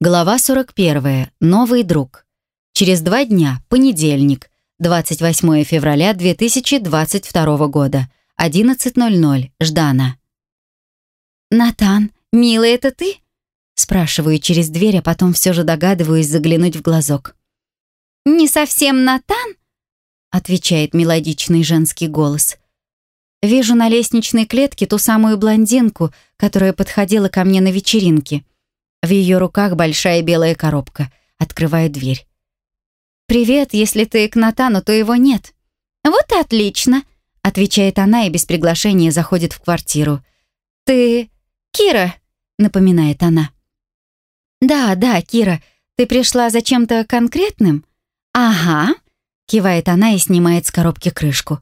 Глава 41. Новый друг. Через два дня, понедельник, 28 февраля 2022 года, 11.00, Ждана. «Натан, милый, это ты?» Спрашиваю через дверь, а потом все же догадываюсь заглянуть в глазок. «Не совсем Натан?» Отвечает мелодичный женский голос. Вижу на лестничной клетке ту самую блондинку, которая подходила ко мне на вечеринке. В ее руках большая белая коробка. Открываю дверь. «Привет, если ты к Натану, то его нет». «Вот и отлично», — отвечает она и без приглашения заходит в квартиру. «Ты... Кира», — напоминает она. «Да, да, Кира, ты пришла за чем-то конкретным?» «Ага», — кивает она и снимает с коробки крышку.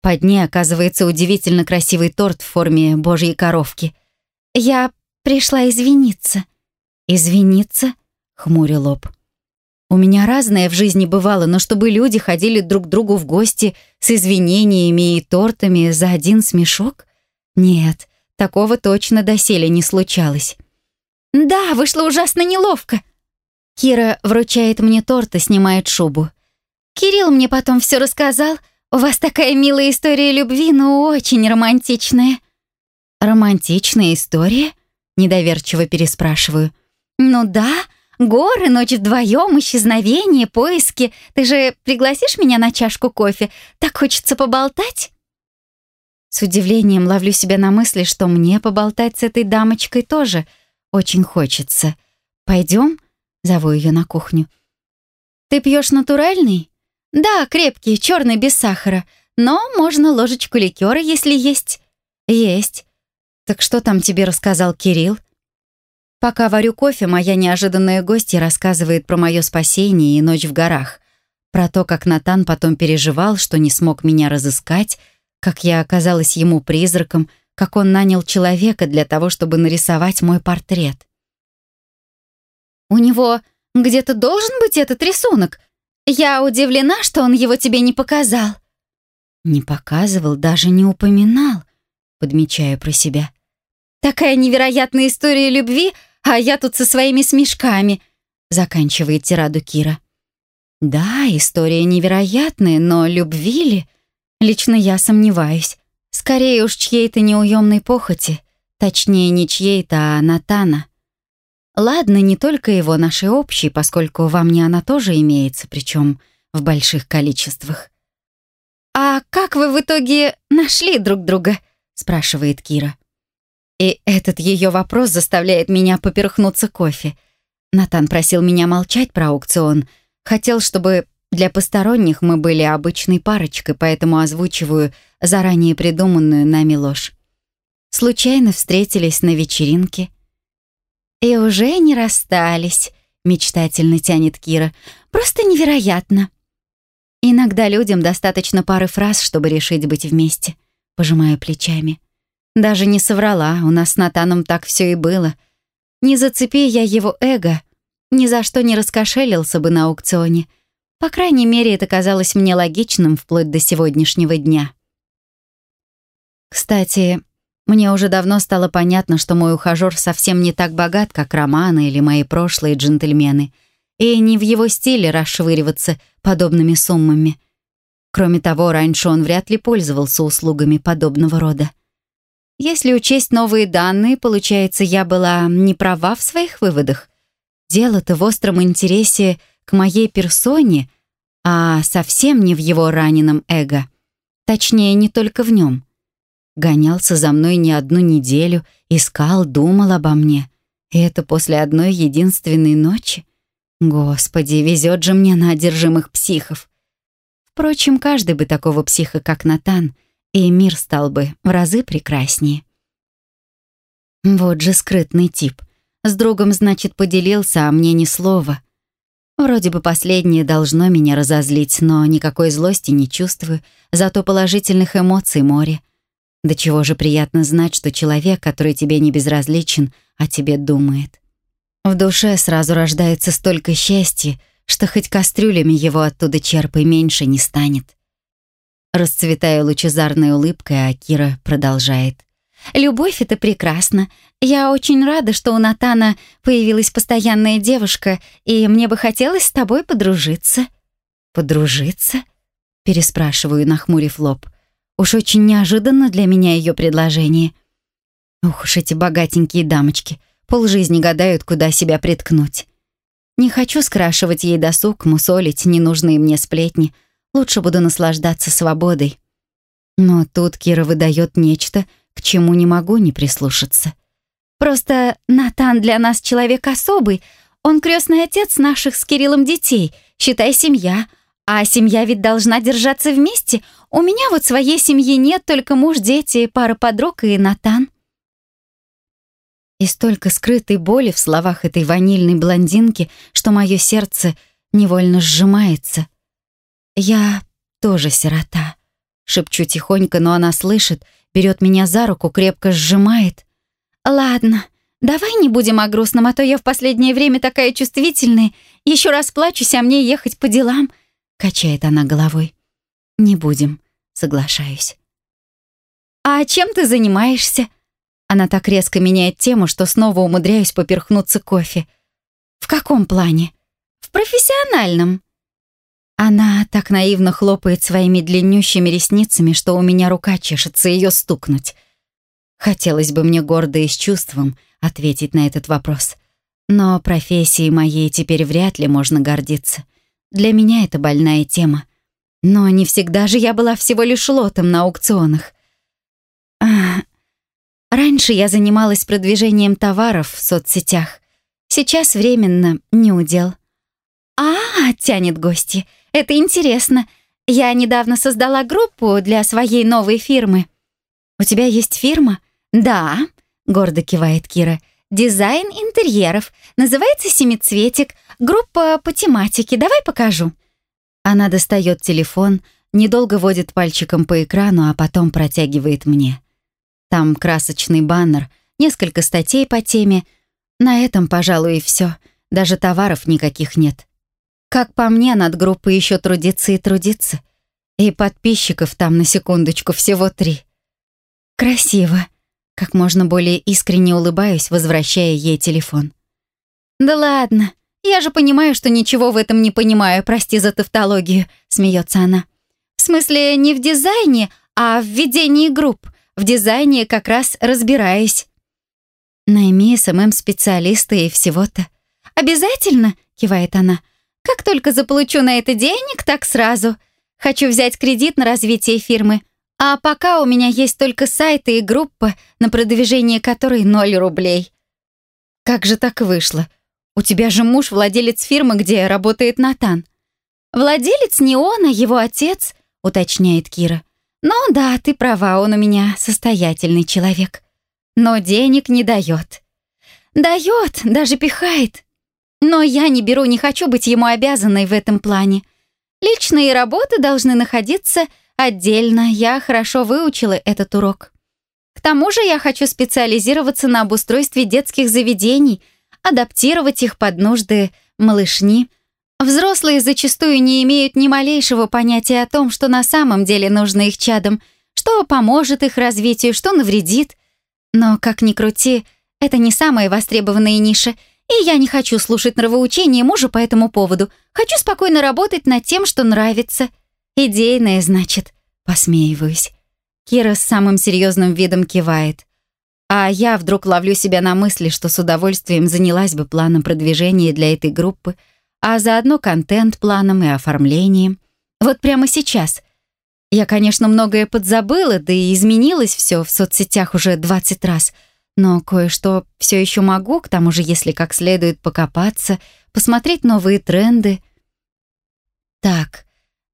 Под ней оказывается удивительно красивый торт в форме божьей коровки. «Я пришла извиниться». «Извиниться?» — хмурю лоб. У меня разное в жизни бывало, но чтобы люди ходили друг к другу в гости с извинениями и тортами за один смешок? Нет, такого точно доселе не случалось. «Да, вышло ужасно неловко». Кира вручает мне торт и снимает шубу. «Кирилл мне потом все рассказал. У вас такая милая история любви, но очень романтичная». «Романтичная история?» — недоверчиво переспрашиваю. «Ну да, горы, ночь вдвоем, исчезновение, поиски. Ты же пригласишь меня на чашку кофе? Так хочется поболтать?» С удивлением ловлю себя на мысли, что мне поболтать с этой дамочкой тоже очень хочется. «Пойдем?» — зову ее на кухню. «Ты пьешь натуральный?» «Да, крепкий, черный, без сахара. Но можно ложечку ликера, если есть». «Есть. Так что там тебе рассказал Кирилл?» Пока варю кофе, моя неожиданная гостья рассказывает про мое спасение и ночь в горах, про то, как Натан потом переживал, что не смог меня разыскать, как я оказалась ему призраком, как он нанял человека для того, чтобы нарисовать мой портрет. «У него где-то должен быть этот рисунок. Я удивлена, что он его тебе не показал». «Не показывал, даже не упоминал», — подмечаю про себя. «Такая невероятная история любви, а я тут со своими смешками», — заканчивает тираду Кира. «Да, история невероятная, но любви ли? Лично я сомневаюсь. Скорее уж чьей-то неуемной похоти. Точнее, не чьей-то, а Натана. Ладно, не только его, нашей общей, поскольку во мне она тоже имеется, причем в больших количествах. «А как вы в итоге нашли друг друга?» — спрашивает Кира. И этот ее вопрос заставляет меня поперхнуться кофе. Натан просил меня молчать про аукцион. Хотел, чтобы для посторонних мы были обычной парочкой, поэтому озвучиваю заранее придуманную нами ложь. Случайно встретились на вечеринке. «И уже не расстались», — мечтательно тянет Кира. «Просто невероятно». Иногда людям достаточно пары фраз, чтобы решить быть вместе. Пожимаю плечами. Даже не соврала, у нас с Натаном так все и было. Не зацепи я его эго, ни за что не раскошелился бы на аукционе. По крайней мере, это казалось мне логичным вплоть до сегодняшнего дня. Кстати, мне уже давно стало понятно, что мой ухажёр совсем не так богат, как Романы или мои прошлые джентльмены, и не в его стиле расшвыриваться подобными суммами. Кроме того, раньше он вряд ли пользовался услугами подобного рода. Если учесть новые данные, получается, я была не права в своих выводах. Дело-то в остром интересе к моей персоне, а совсем не в его раненом эго. Точнее, не только в нем. Гонялся за мной не одну неделю, искал, думал обо мне. И это после одной единственной ночи? Господи, везет же мне на одержимых психов. Впрочем, каждый бы такого психа, как Натан, и мир стал бы в разы прекраснее. Вот же скрытный тип. С другом, значит, поделился, а мне ни слова. Вроде бы последнее должно меня разозлить, но никакой злости не чувствую, зато положительных эмоций море. До чего же приятно знать, что человек, который тебе не безразличен, о тебе думает. В душе сразу рождается столько счастья, что хоть кастрюлями его оттуда черпай меньше не станет. Расцветая лучезарной улыбкой, а Кира продолжает. Любовь — это прекрасно. Я очень рада, что у Натана появилась постоянная девушка, и мне бы хотелось с тобой подружиться». «Подружиться?» — переспрашиваю, нахмурив лоб. Уж очень неожиданно для меня ее предложение. Ух уж эти богатенькие дамочки. Полжизни гадают, куда себя приткнуть. Не хочу скрашивать ей досуг, мусолить ненужные мне сплетни. Лучше буду наслаждаться свободой. Но тут Кира выдает нечто, к чему не могу не прислушаться. «Просто Натан для нас человек особый. Он крестный отец наших с Кириллом детей. Считай, семья. А семья ведь должна держаться вместе. У меня вот своей семьи нет, только муж, дети, пара подруг и Натан». И столько скрытой боли в словах этой ванильной блондинки, что мое сердце невольно сжимается. «Я тоже сирота», — шепчу тихонько, но она слышит, берет меня за руку, крепко сжимает. «Ладно, давай не будем о грустном, а то я в последнее время такая чувствительная. Еще раз плачусь, а мне ехать по делам», — качает она головой. «Не будем», — соглашаюсь. «А чем ты занимаешься?» Она так резко меняет тему, что снова умудряюсь поперхнуться кофе. «В каком плане?» «В профессиональном». Она так наивно хлопает своими длиннющими ресницами, что у меня рука чешется ее стукнуть. Хотелось бы мне гордо и с чувством ответить на этот вопрос. Но профессией моей теперь вряд ли можно гордиться. Для меня это больная тема. Но не всегда же я была всего лишь лотом на аукционах. Раньше я занималась продвижением товаров в соцсетях. Сейчас временно не удел. «А, — тянет гости, — это интересно. Я недавно создала группу для своей новой фирмы». «У тебя есть фирма?» «Да», — гордо кивает Кира. «Дизайн интерьеров. Называется «Семицветик». Группа по тематике. Давай покажу». Она достает телефон, недолго водит пальчиком по экрану, а потом протягивает мне. Там красочный баннер, несколько статей по теме. На этом, пожалуй, и все. Даже товаров никаких нет. Как по мне, над группой еще трудиться и трудиться. И подписчиков там, на секундочку, всего три. Красиво. Как можно более искренне улыбаюсь, возвращая ей телефон. «Да ладно, я же понимаю, что ничего в этом не понимаю, прости за тавтологию», — смеется она. «В смысле, не в дизайне, а в ведении групп. В дизайне как раз разбираюсь». «Найми SMM-специалиста и всего-то». «Обязательно?» — кивает она. Как только заполучу на это денег, так сразу. Хочу взять кредит на развитие фирмы. А пока у меня есть только сайты и группа, на продвижение которой ноль рублей. Как же так вышло? У тебя же муж владелец фирмы, где работает Натан. Владелец не он, а его отец, уточняет Кира. Ну да, ты права, он у меня состоятельный человек. Но денег не дает. Дает, даже пихает. Но я не беру, не хочу быть ему обязанной в этом плане. Личные работы должны находиться отдельно. Я хорошо выучила этот урок. К тому же я хочу специализироваться на обустройстве детских заведений, адаптировать их под нужды малышни. Взрослые зачастую не имеют ни малейшего понятия о том, что на самом деле нужно их чадам, что поможет их развитию, что навредит. Но, как ни крути, это не самая востребованная ниша — и я не хочу слушать нравоучения мужа по этому поводу. Хочу спокойно работать над тем, что нравится. Идейное, значит. Посмеиваюсь. Кира с самым серьезным видом кивает. А я вдруг ловлю себя на мысли, что с удовольствием занялась бы планом продвижения для этой группы, а заодно контент-планом и оформлением. Вот прямо сейчас. Я, конечно, многое подзабыла, да и изменилось все в соцсетях уже 20 раз — но кое-что все еще могу, к тому же, если как следует покопаться, посмотреть новые тренды. Так,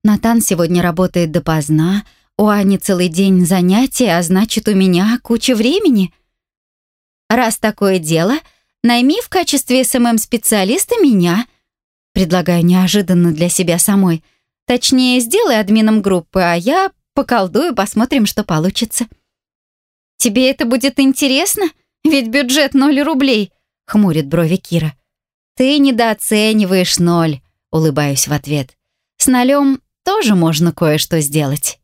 Натан сегодня работает допоздна, у Ани целый день занятий, а значит, у меня куча времени. Раз такое дело, найми в качестве SMM-специалиста меня. Предлагаю неожиданно для себя самой. Точнее, сделай админом группы, а я поколдую, посмотрим, что получится. «Тебе это будет интересно? Ведь бюджет ноль рублей», — хмурит брови Кира. «Ты недооцениваешь ноль», — улыбаюсь в ответ. «С нолем тоже можно кое-что сделать».